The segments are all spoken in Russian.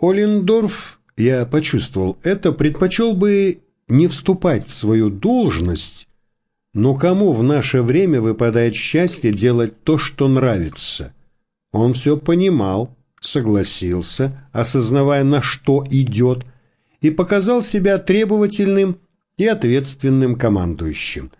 Олендорф, я почувствовал это, предпочел бы не вступать в свою должность, но кому в наше время выпадает счастье делать то, что нравится? Он все понимал, согласился, осознавая, на что идет, и показал себя требовательным и ответственным командующим.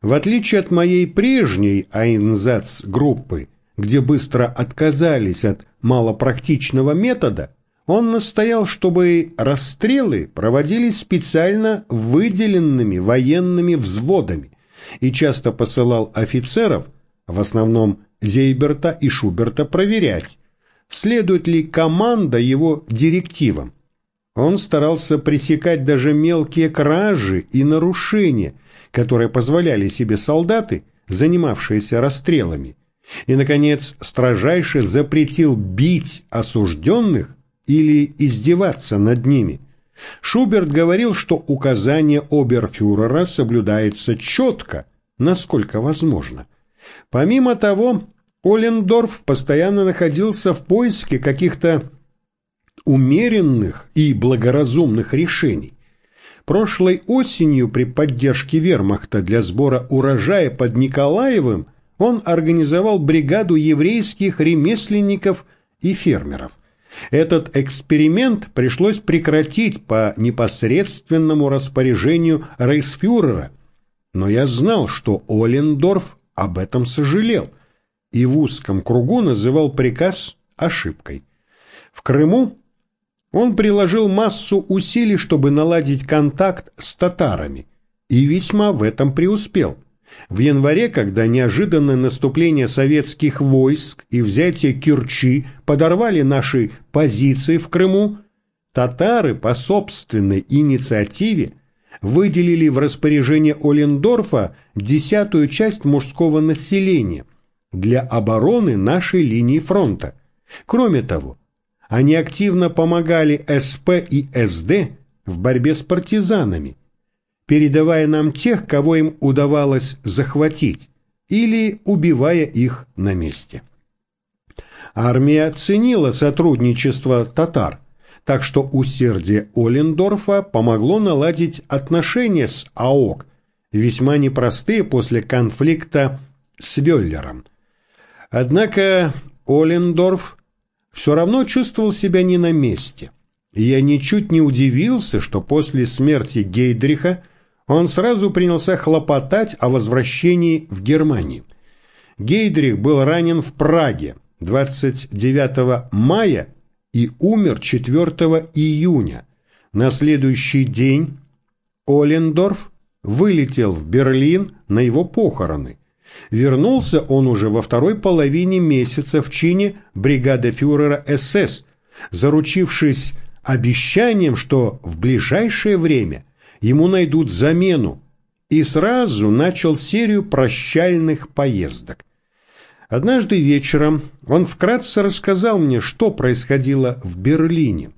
В отличие от моей прежней Айнзац-группы, где быстро отказались от малопрактичного метода, он настоял, чтобы расстрелы проводились специально выделенными военными взводами и часто посылал офицеров, в основном Зейберта и Шуберта, проверять, следует ли команда его директивам. Он старался пресекать даже мелкие кражи и нарушения, которые позволяли себе солдаты, занимавшиеся расстрелами, и, наконец, строжайше запретил бить осужденных или издеваться над ними. Шуберт говорил, что указание оберфюрера соблюдается четко, насколько возможно. Помимо того, Олендорф постоянно находился в поиске каких-то умеренных и благоразумных решений. Прошлой осенью при поддержке вермахта для сбора урожая под Николаевым он организовал бригаду еврейских ремесленников и фермеров. Этот эксперимент пришлось прекратить по непосредственному распоряжению рейхсфюрера, но я знал, что Олендорф об этом сожалел и в узком кругу называл приказ ошибкой. В Крыму он приложил массу усилий, чтобы наладить контакт с татарами, и весьма в этом преуспел – в январе, когда неожиданное наступление советских войск и взятие Кирчи подорвали наши позиции в Крыму, татары по собственной инициативе выделили в распоряжение Олендорфа десятую часть мужского населения для обороны нашей линии фронта. Кроме того, они активно помогали СП и СД в борьбе с партизанами, передавая нам тех, кого им удавалось захватить, или убивая их на месте. Армия оценила сотрудничество татар, так что усердие Олендорфа помогло наладить отношения с АОК, весьма непростые после конфликта с Вёллером. Однако Олендорф все равно чувствовал себя не на месте. Я ничуть не удивился, что после смерти Гейдриха он сразу принялся хлопотать о возвращении в Германию. Гейдрих был ранен в Праге 29 мая и умер 4 июня. На следующий день Олендорф вылетел в Берлин на его похороны. Вернулся он уже во второй половине месяца в чине бригады фюрера СС, заручившись обещанием, что в ближайшее время ему найдут замену, и сразу начал серию прощальных поездок. Однажды вечером он вкратце рассказал мне, что происходило в Берлине.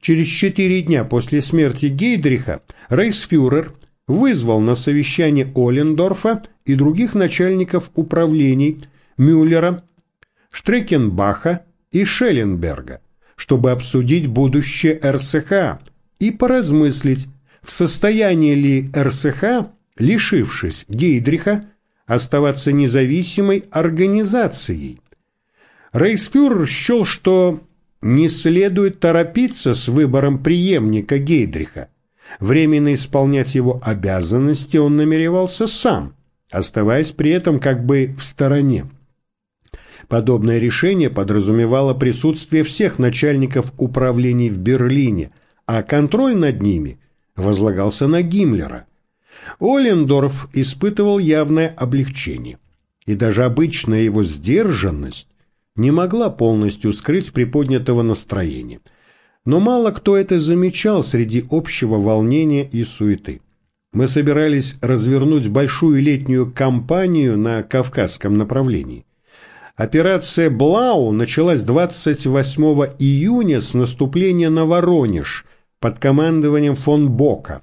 Через четыре дня после смерти Гейдриха рейхсфюрер вызвал на совещание Олендорфа и других начальников управлений Мюллера, Штрекенбаха и Шелленберга, чтобы обсудить будущее РСХ и поразмыслить, в состоянии ли РСХ, лишившись Гейдриха, оставаться независимой организацией. Рейхсфюрер счел, что не следует торопиться с выбором преемника Гейдриха. Временно исполнять его обязанности он намеревался сам, оставаясь при этом как бы в стороне. Подобное решение подразумевало присутствие всех начальников управлений в Берлине, а контроль над ними возлагался на Гиммлера. Олендорф испытывал явное облегчение, и даже обычная его сдержанность не могла полностью скрыть приподнятого настроения. Но мало кто это замечал среди общего волнения и суеты. Мы собирались развернуть большую летнюю кампанию на Кавказском направлении. Операция «Блау» началась 28 июня с наступления на Воронеж – под командованием фон Бока.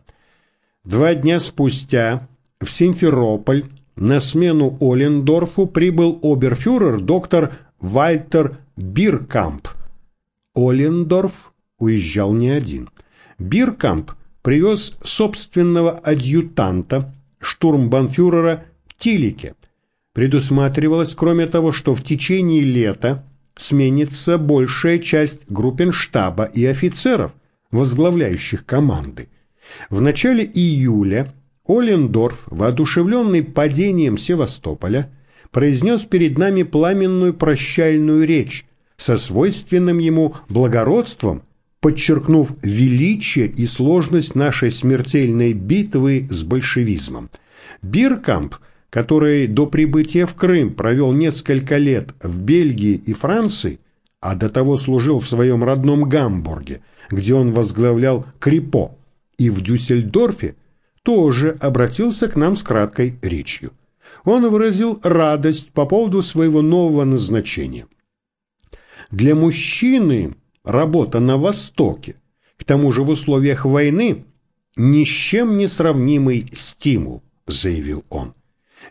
Два дня спустя в Симферополь на смену Олендорфу прибыл оберфюрер доктор Вальтер Биркамп. Олендорф уезжал не один. Биркамп привез собственного адъютанта, штурмбанфюрера Тилике. Предусматривалось, кроме того, что в течение лета сменится большая часть группенштаба и офицеров, возглавляющих команды. В начале июля Олендорф, воодушевленный падением Севастополя, произнес перед нами пламенную прощальную речь со свойственным ему благородством, подчеркнув величие и сложность нашей смертельной битвы с большевизмом. Биркамп, который до прибытия в Крым провел несколько лет в Бельгии и Франции, а до того служил в своем родном Гамбурге, где он возглавлял Крипо, и в Дюссельдорфе, тоже обратился к нам с краткой речью. Он выразил радость по поводу своего нового назначения. Для мужчины работа на Востоке, к тому же в условиях войны, ни с чем не сравнимый стимул, заявил он.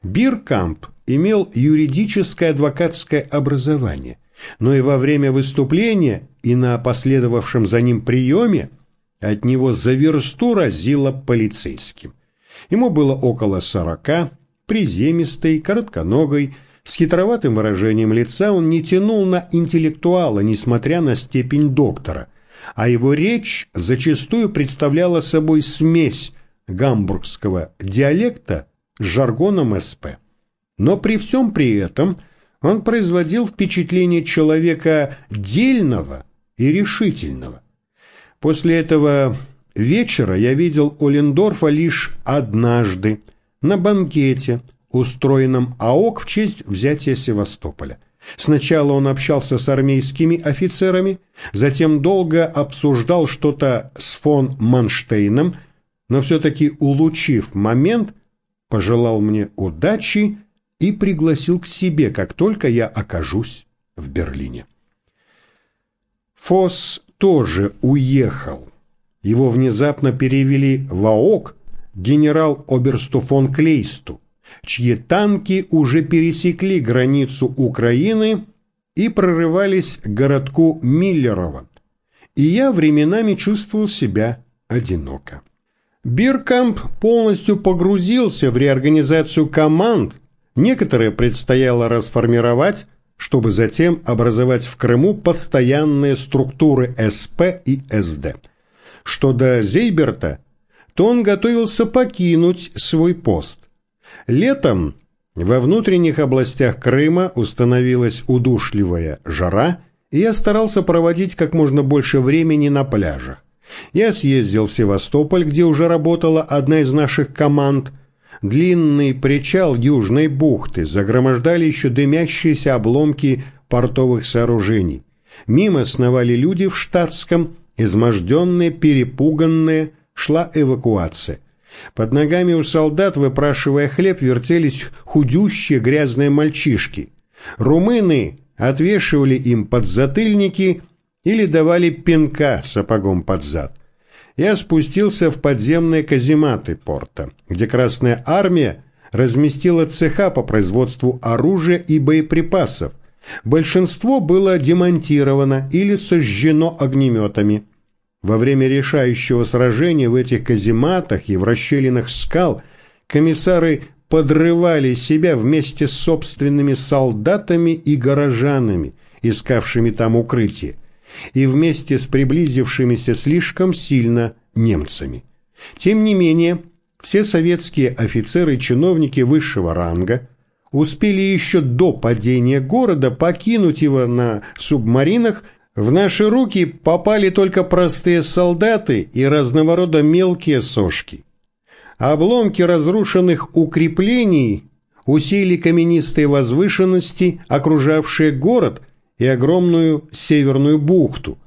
Биркамп имел юридическое адвокатское образование, но и во время выступления и на последовавшем за ним приеме от него за версту разило полицейским. Ему было около сорока, приземистый, коротконогой, с хитроватым выражением лица он не тянул на интеллектуала, несмотря на степень доктора, а его речь зачастую представляла собой смесь гамбургского диалекта с жаргоном СП. Но при всем при этом он производил впечатление человека дельного и решительного. После этого вечера я видел Олендорфа лишь однажды на банкете, устроенном АОК в честь взятия Севастополя. Сначала он общался с армейскими офицерами, затем долго обсуждал что-то с фон Манштейном, но все-таки, улучив момент, пожелал мне удачи и пригласил к себе, как только я окажусь в Берлине. Фосс тоже уехал. Его внезапно перевели в АОК генерал-оберсту фон Клейсту, чьи танки уже пересекли границу Украины и прорывались к городку Миллерово. И я временами чувствовал себя одиноко. Биркамп полностью погрузился в реорганизацию команд, некоторые предстояло расформировать, чтобы затем образовать в Крыму постоянные структуры СП и СД. Что до Зейберта, то он готовился покинуть свой пост. Летом во внутренних областях Крыма установилась удушливая жара, и я старался проводить как можно больше времени на пляжах. Я съездил в Севастополь, где уже работала одна из наших команд – длинный причал Южной бухты загромождали еще дымящиеся обломки портовых сооружений. Мимо сновали люди в штатском, изможденные, перепуганные, шла эвакуация. Под ногами у солдат, выпрашивая хлеб, вертелись худющие грязные мальчишки. Румыны отвешивали им подзатыльники или давали пинка сапогом под зад я спустился в подземные казематы порта, где Красная Армия разместила цеха по производству оружия и боеприпасов. Большинство было демонтировано или сожжено огнеметами. Во время решающего сражения в этих казематах и в расщелинах скал комиссары подрывали себя вместе с собственными солдатами и горожанами, искавшими там укрытие и вместе с приблизившимися слишком сильно немцами. Тем не менее, все советские офицеры и чиновники высшего ранга успели еще до падения города покинуть его на субмаринах, в наши руки попали только простые солдаты и разного рода мелкие сошки. Обломки разрушенных укреплений усилили каменистые возвышенности, окружавшие город, и огромную северную бухту.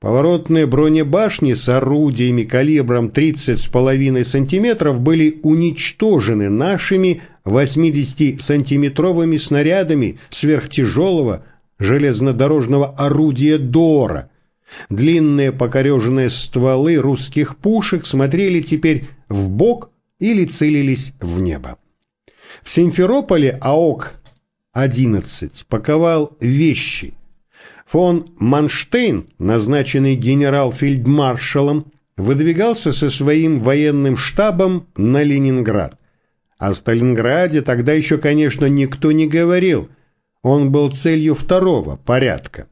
Поворотные бронебашни с орудиями калибром 30,5 см были уничтожены нашими 80-сантиметровыми снарядами сверхтяжелого железнодорожного орудия «Дора». Длинные покореженные стволы русских пушек смотрели теперь в бок или целились в небо. В Симферополе АОК 11 паковал вещи. Фон Манштейн, назначенный генерал-фельдмаршалом, выдвигался со своим военным штабом на Ленинград. О Сталинграде тогда еще, конечно, никто не говорил. Он был целью второго порядка.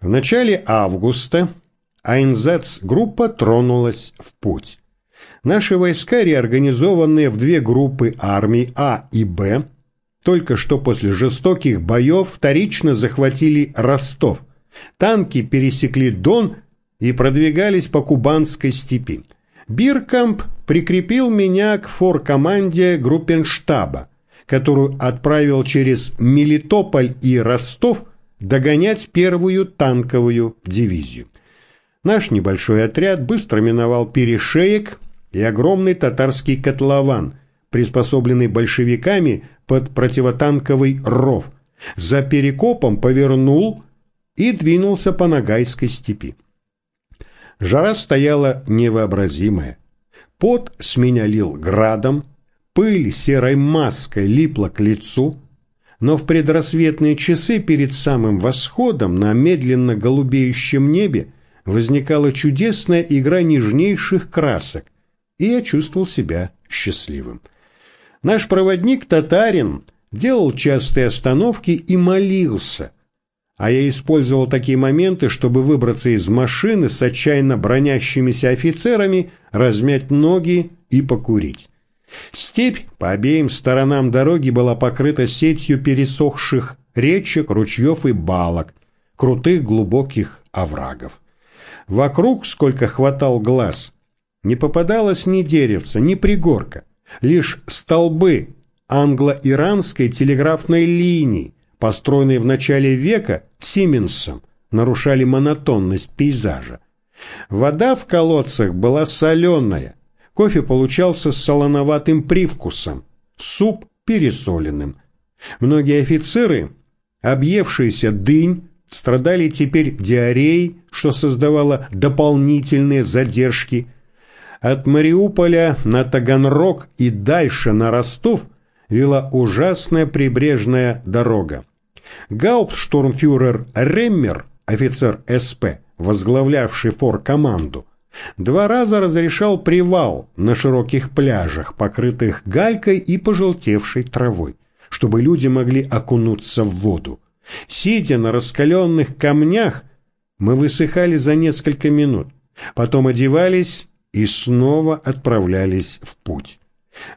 В начале августа Айнзац-группа тронулась в путь. Наши войска, реорганизованные в две группы армий А и Б, только что после жестоких боев вторично захватили Ростов. Танки пересекли Дон и продвигались по Кубанской степи. Биркамп прикрепил меня к форкоманде группенштаба, которую отправил через Мелитополь и Ростов догонять первую танковую дивизию. Наш небольшой отряд быстро миновал перешеек и огромный татарский котлован, приспособленный большевиками под противотанковый ров. За перекопом повернул и двинулся по Ногайской степи. Жара стояла невообразимая. Пот с меня лил градом, пыль серой маской липла к лицу, но в предрассветные часы перед самым восходом на медленно голубеющем небе возникала чудесная игра нежнейших красок, и я чувствовал себя счастливым. Наш проводник татарин делал частые остановки и молился – а я использовал такие моменты, чтобы выбраться из машины с отчаянно бронящимися офицерами, размять ноги и покурить. Степь по обеим сторонам дороги была покрыта сетью пересохших речек, ручьев и балок, крутых глубоких оврагов. Вокруг, сколько хватал глаз, не попадалось ни деревца, ни пригорка, лишь столбы англо-иранской телеграфной линии, построенные в начале века Сименсом, нарушали монотонность пейзажа. Вода в колодцах была соленая, кофе получался с солоноватым привкусом, суп пересоленным. Многие офицеры, объевшиеся дынь, страдали теперь диареей, что создавало дополнительные задержки. От Мариуполя на Таганрог и дальше на Ростов вела ужасная прибрежная дорога. Гауптштурмфюрер Реммер, офицер СП, возглавлявший фор-команду, два раза разрешал привал на широких пляжах, покрытых галькой и пожелтевшей травой, чтобы люди могли окунуться в воду. Сидя на раскаленных камнях, мы высыхали за несколько минут, потом одевались и снова отправлялись в путь.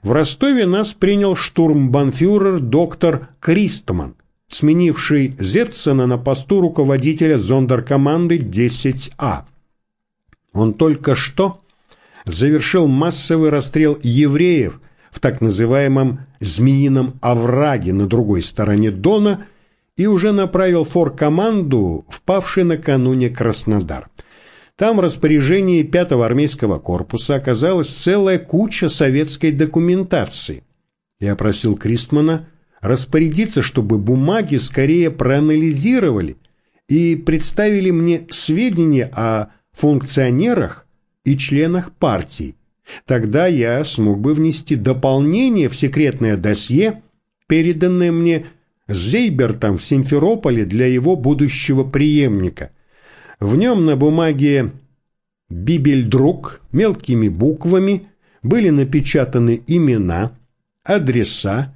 В Ростове нас принял штурмбанфюрер доктор Кристман, сменивший Зерцена на посту руководителя зондеркоманды 10А. Он только что завершил массовый расстрел евреев в так называемом «Змеином овраге» на другой стороне Дона и уже направил форкоманду, впавший накануне Краснодар. Там в распоряжении 5-го армейского корпуса оказалась целая куча советской документации. Я просил Кристмана распорядиться, чтобы бумаги скорее проанализировали и представили мне сведения о функционерах и членах партии. Тогда я смог бы внести дополнение в секретное досье, переданное мне Зейбертом в Симферополе для его будущего преемника. В нем на бумаге «Бибельдрук» мелкими буквами были напечатаны имена, адреса,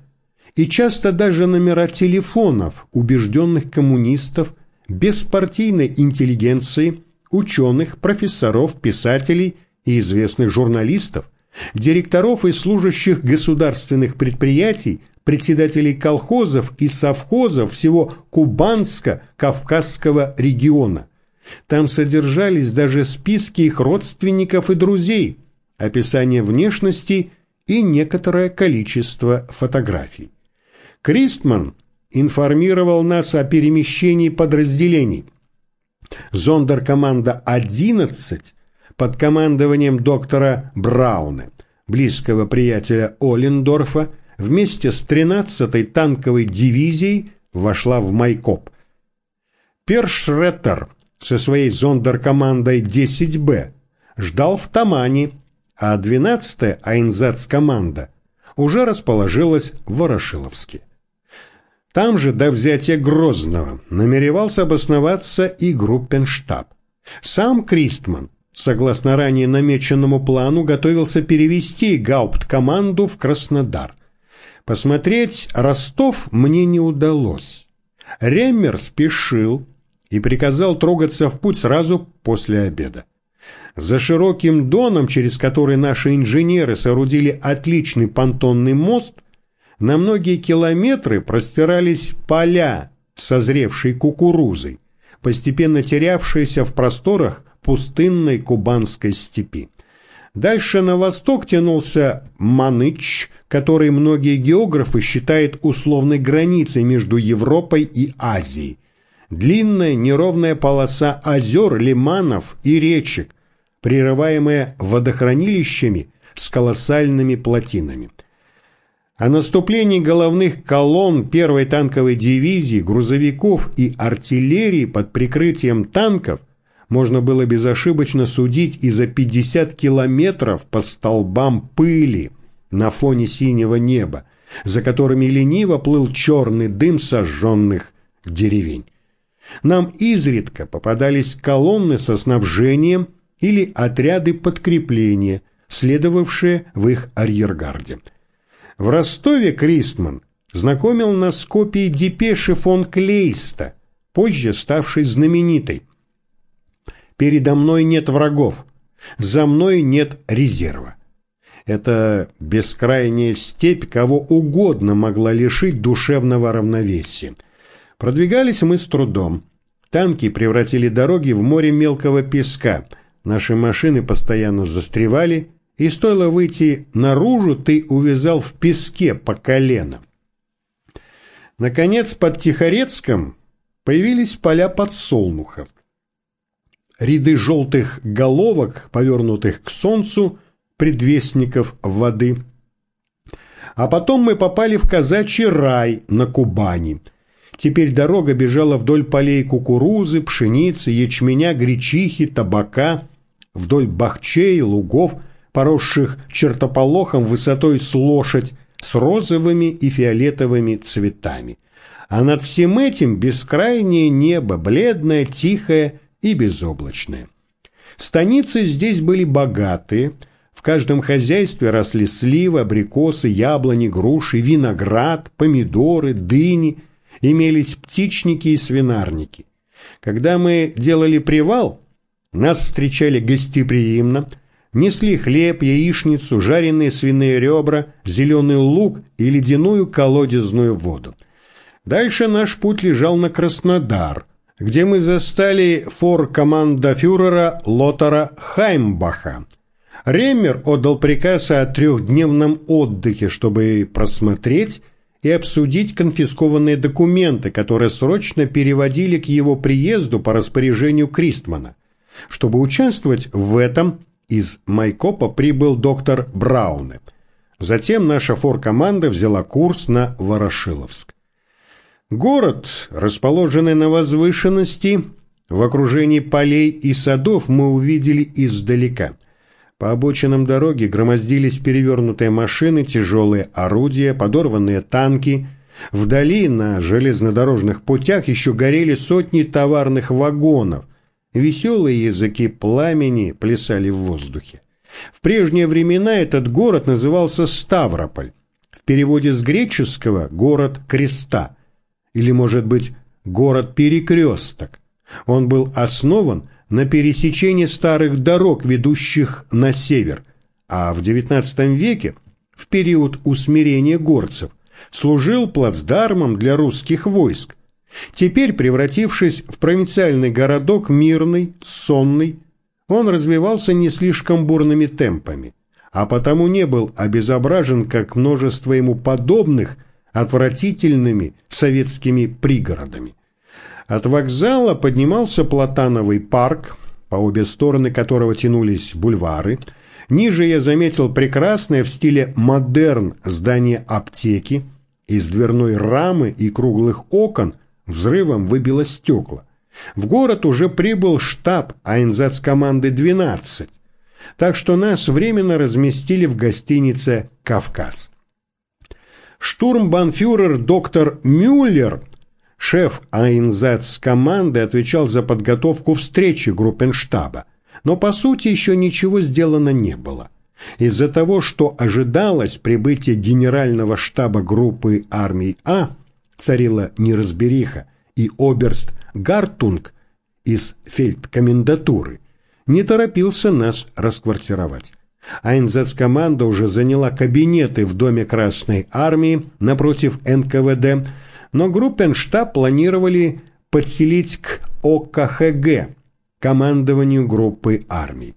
и часто даже номера телефонов убежденных коммунистов, беспартийной интеллигенции, ученых, профессоров, писателей и известных журналистов, директоров и служащих государственных предприятий, председателей колхозов и совхозов всего Кубанско-Кавказского региона. Там содержались даже списки их родственников и друзей, описание внешности и некоторое количество фотографий. Кристман информировал нас о перемещении подразделений. Зондеркоманда 11 под командованием доктора Брауна, близкого приятеля Оллендорфа, вместе с 13-й танковой дивизией вошла в Майкоп. Першреттер со своей зондеркомандой 10Б ждал в Тамане, а 12-я Айнзац-команда уже расположилась в Ворошиловске. Там же до взятия Грозного намеревался обосноваться и группенштаб. Сам Кристман, согласно ранее намеченному плану, готовился перевести гаупткоманду в Краснодар. Посмотреть Ростов мне не удалось. Реммер спешил и приказал трогаться в путь сразу после обеда. За широким доном, через который наши инженеры соорудили отличный понтонный мост, на многие километры простирались поля созревшей кукурузой, постепенно терявшиеся в просторах пустынной кубанской степи. Дальше на восток тянулся Маныч, который многие географы считают условной границей между Европой и Азией. Длинная неровная полоса озер, лиманов и речек, прерываемая водохранилищами с колоссальными плотинами. О наступлении головных колонн первой танковой дивизии, грузовиков и артиллерии под прикрытием танков можно было безошибочно судить и за 50 километров по столбам пыли на фоне синего неба, за которыми лениво плыл черный дым сожженных деревень. Нам изредка попадались колонны со снабжением или отряды подкрепления, следовавшие в их арьергарде. В Ростове Кристман знакомил нас с копией депеши фон Клейста, позже ставшей знаменитой. «Передо мной нет врагов, за мной нет резерва». Эта бескрайняя степь кого угодно могла лишить душевного равновесия. Продвигались мы с трудом. Танки превратили дороги в море мелкого песка – Наши машины постоянно застревали, и стоило выйти наружу, ты увязал в песке по колено. Наконец, под Тихорецком появились поля подсолнуха. Ряды желтых головок, повернутых к солнцу, предвестников воды. А потом мы попали в казачий рай на Кубани. Теперь дорога бежала вдоль полей кукурузы, пшеницы, ячменя, гречихи, табака – вдоль бахчей, лугов, поросших чертополохом высотой с лошадь, с розовыми и фиолетовыми цветами. А над всем этим бескрайнее небо, бледное, тихое и безоблачное. Станицы здесь были богатые, в каждом хозяйстве росли сливы, абрикосы, яблони, груши, виноград, помидоры, дыни, имелись птичники и свинарники. Когда мы делали привал, нас встречали гостеприимно, несли хлеб, яичницу, жареные свиные ребра, зеленый лук и ледяную колодезную воду. Дальше наш путь лежал на Краснодар, где мы застали фор команда фюрера Лотара Хаймбаха. Реммер отдал приказ о трехдневном отдыхе, чтобы просмотреть и обсудить конфискованные документы, которые срочно переводили к его приезду по распоряжению Кристмана. Чтобы участвовать в этом, из Майкопа прибыл доктор Брауне. Затем наша форкоманда взяла курс на Ворошиловск. Город, расположенный на возвышенности, в окружении полей и садов мы увидели издалека. По обочинам дороги громоздились перевернутые машины, тяжелые орудия, подорванные танки. Вдали на железнодорожных путях еще горели сотни товарных вагонов – Веселые языки пламени плясали в воздухе. В прежние времена этот город назывался Ставрополь. В переводе с греческого «город креста» или, может быть, «город-перекресток». Он был основан на пересечении старых дорог, ведущих на север, а в XIX веке, в период усмирения горцев, служил плацдармом для русских войск, Теперь, превратившись в провинциальный городок мирный, сонный, он развивался не слишком бурными темпами, а потому не был обезображен, как множество ему подобных, отвратительными советскими пригородами. От вокзала поднимался Платановый парк, по обе стороны которого тянулись бульвары. Ниже я заметил прекрасное в стиле модерн здание аптеки, из дверной рамы и круглых окон – Взрывом выбило стекла. В город уже прибыл штаб команды 12, так что нас временно разместили в гостинице «Кавказ». Штурмбанфюрер доктор Мюллер, шеф Айнзац команды, отвечал за подготовку встречи группенштаба, но по сути еще ничего сделано не было. Из-за того, что ожидалось прибытие генерального штаба группы армий А, царила неразбериха, и оберст Гартунг из фельдкомендатуры не торопился нас расквартировать. Айнзацкоманда уже заняла кабинеты в Доме Красной Армии напротив НКВД, но группенштаб планировали подселить к ОКХГ, командованию группы армий.